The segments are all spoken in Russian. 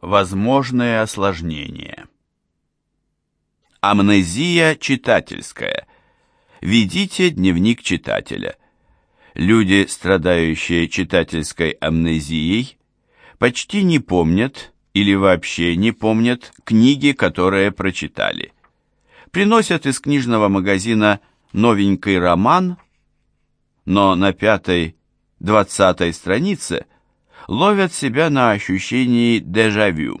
Возможные осложнения. Амнезия читательская. Ведите дневник читателя. Люди, страдающие читательской амнезией, почти не помнят или вообще не помнят книги, которые прочитали. Приносят из книжного магазина новенький роман, но на пятой, двадцатой странице – ловят себя на ощущении дежавю.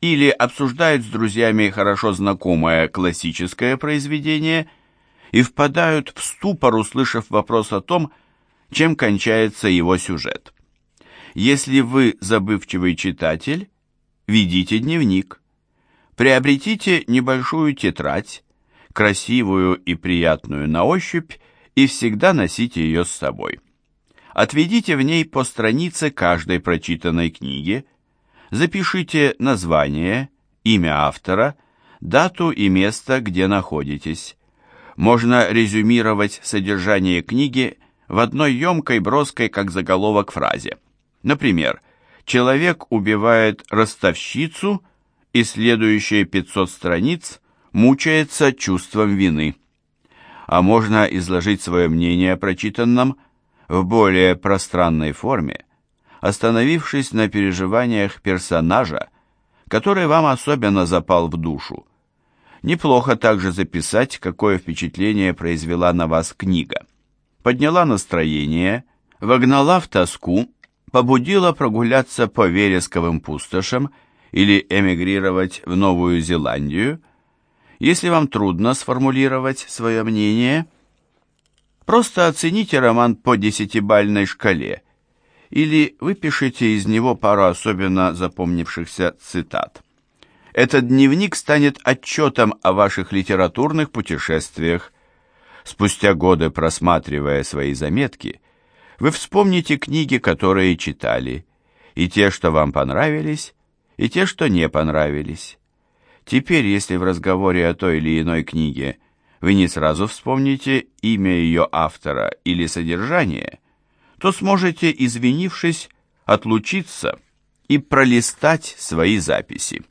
Или обсуждают с друзьями хорошо знакомое классическое произведение и впадают в ступор, услышав вопрос о том, чем кончается его сюжет. Если вы забывчивый читатель, ведите дневник. Приобретите небольшую тетрадь, красивую и приятную на ощупь, и всегда носите ее с собой. Отведите в ней по странице каждой прочитанной книги, запишите название, имя автора, дату и место, где находитесь. Можно резюмировать содержание книги в одной емкой, броской, как заголовок фразе. Например, «Человек убивает ростовщицу» и следующие 500 страниц мучается чувством вины. А можно изложить свое мнение о прочитанном – в более пространной форме, остановившись на переживаниях персонажа, который вам особенно запал в душу. Неплохо также записать, какое впечатление произвела на вас книга. Подняла настроение, вогнала в тоску, побудила прогуляться по вересковым пустошам или эмигрировать в Новую Зеландию. Если вам трудно сформулировать свое мнение – Просто оцените роман по десятибальной шкале или выпишите из него пару особенно запомнившихся цитат. Этот дневник станет отчетом о ваших литературных путешествиях. Спустя годы просматривая свои заметки, вы вспомните книги, которые читали, и те, что вам понравились, и те, что не понравились. Теперь, если в разговоре о той или иной книге – вы не сразу вспомните имя ее автора или содержание, то сможете, извинившись, отлучиться и пролистать свои записи.